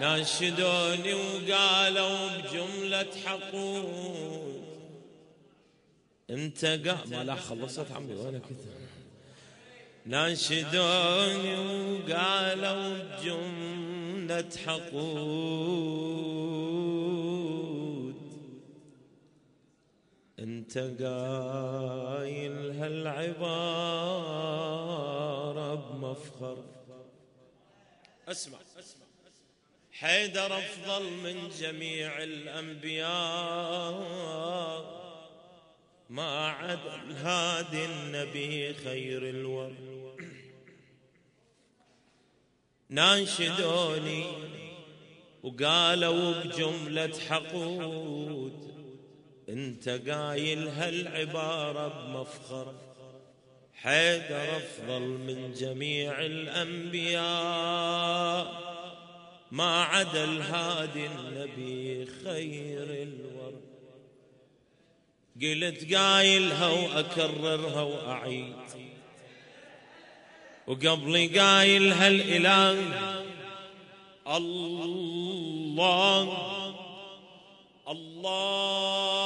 ناشدوني وقالوا بجملة حقود انت قا ما لا خلصت عمي وأنا كذا ناشدوني وقالوا بجملة حقود انت قايل هالعبارة بمفخر. اسمع. حيدر أفضل من جميع الأنبياء. ما عد هادي النبي خير الورد. ناشدوني وقالوا بجملة حقود. انت قايل هالعبارة بمفخر حيدر أفضل من جميع الأنبياء. ما عدا الهادي النبي خير الورد. قلت قايلها وأكررها وأعيد. وقبلي قايل هالاله الله الله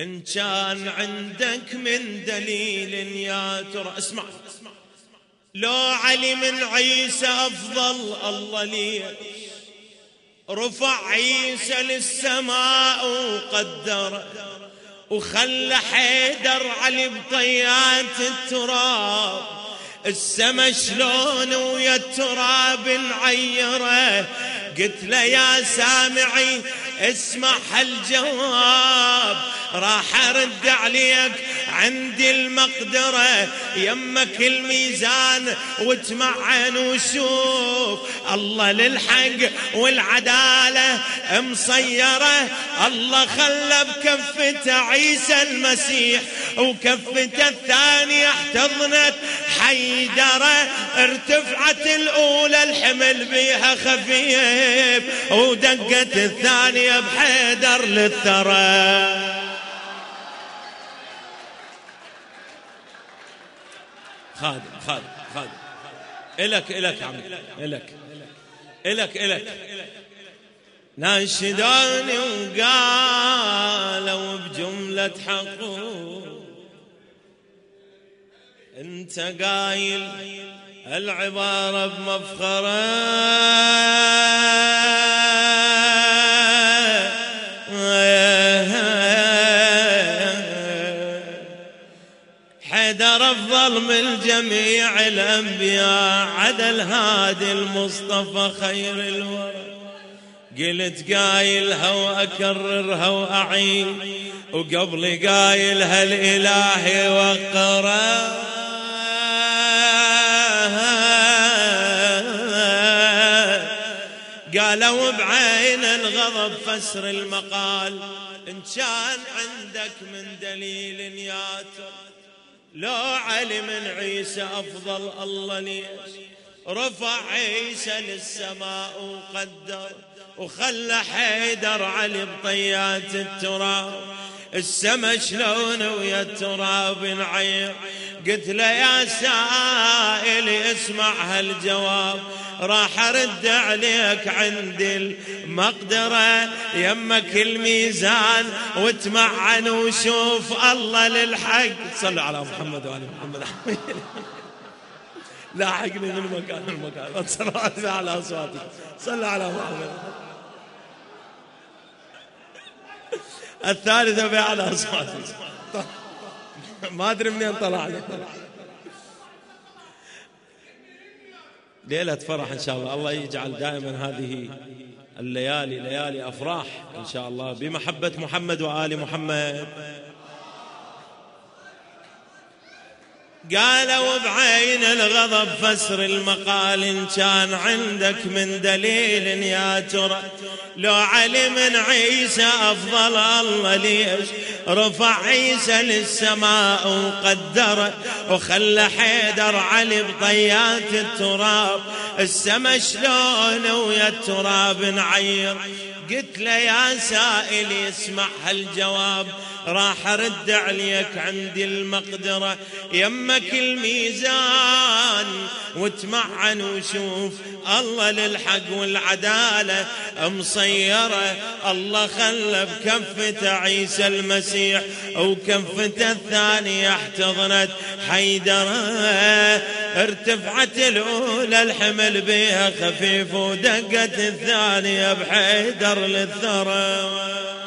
إن كان عندك من دليل يا ترى اسمع. لو علي من عيسى أفضل الله لي. رفع عيسى للسماء وقدر وخلى حيدر علي بطيات التراب. السما شلون ويا التراب نعيره قلت له يا سامعي اسمع هالجواب راح أرد عليك عندي المقدرة يمك الميزان وتمعن وشوف. الله للحق والعدالة مصيرة الله خلى بكفته عيسى المسيح. وكفته الثانية احتضنت حيدرة ارتفعت الأولى الحمل بيها خفيف ودقت الثانية بحيدر للثرى. خادم خادم خادم. إلك إلك عمي إلك إلك إلك. ناشدوني وقالوا بجملة حقوق. أنت قايل العبارة بمفخرة. حيدر أفضل من جميع الأنبياء عدا الهادي المصطفى خير الورى. قلت قايلها وأكررها وأعيد وقبل قايلها الإله وقرا قالوا بعين الغضب فسر المقال. إن كان عندك من دليل يا لو علي من عيسى أفضل الله ليش؟ رفع عيسى للسماء وقدر وخلى حيدر علي بطيات التراب. السما شلون ويا التراب نعير قلت له يا سائل اسمع هالجواب راح أرد عليك عند المقدرة. يمك الميزان وتمعن وشوف الله للحق. صلوا على محمد وعلى محمد. لاحقني من مكان المكان. صلوات على أصواتي. صلوا على محمد. الثالثة بأعلى أصواتي. ما أدري منين طلع ليلة فرح إن شاء الله. الله يجعل دائما هذه الليالي ليالي أفراح إن شاء الله. بمحبة محمد وآل محمد. قالوا بعين الغضب فسر المقال إن كان عندك من دليل يا ترى. لو علي من عيسى أفضل الله ليش؟ رفع عيسى للسماء وقدره وخلى حيدر علي بطيات التراب. السما شلون ويا التراب نعير؟ قلت له يا سائل اسمع هالجواب. راح ارد عليك عندي المقدرة. يمك الميزان وتمعن وشوف الله للحق والعدالة. مصيرة الله خلى بكفته عيسى المسيح وكفته الثانية احتضنت حيدرة. ارتفعت الأولى الحمل بها خفيف ودقت الثانية بحيدر للثرى.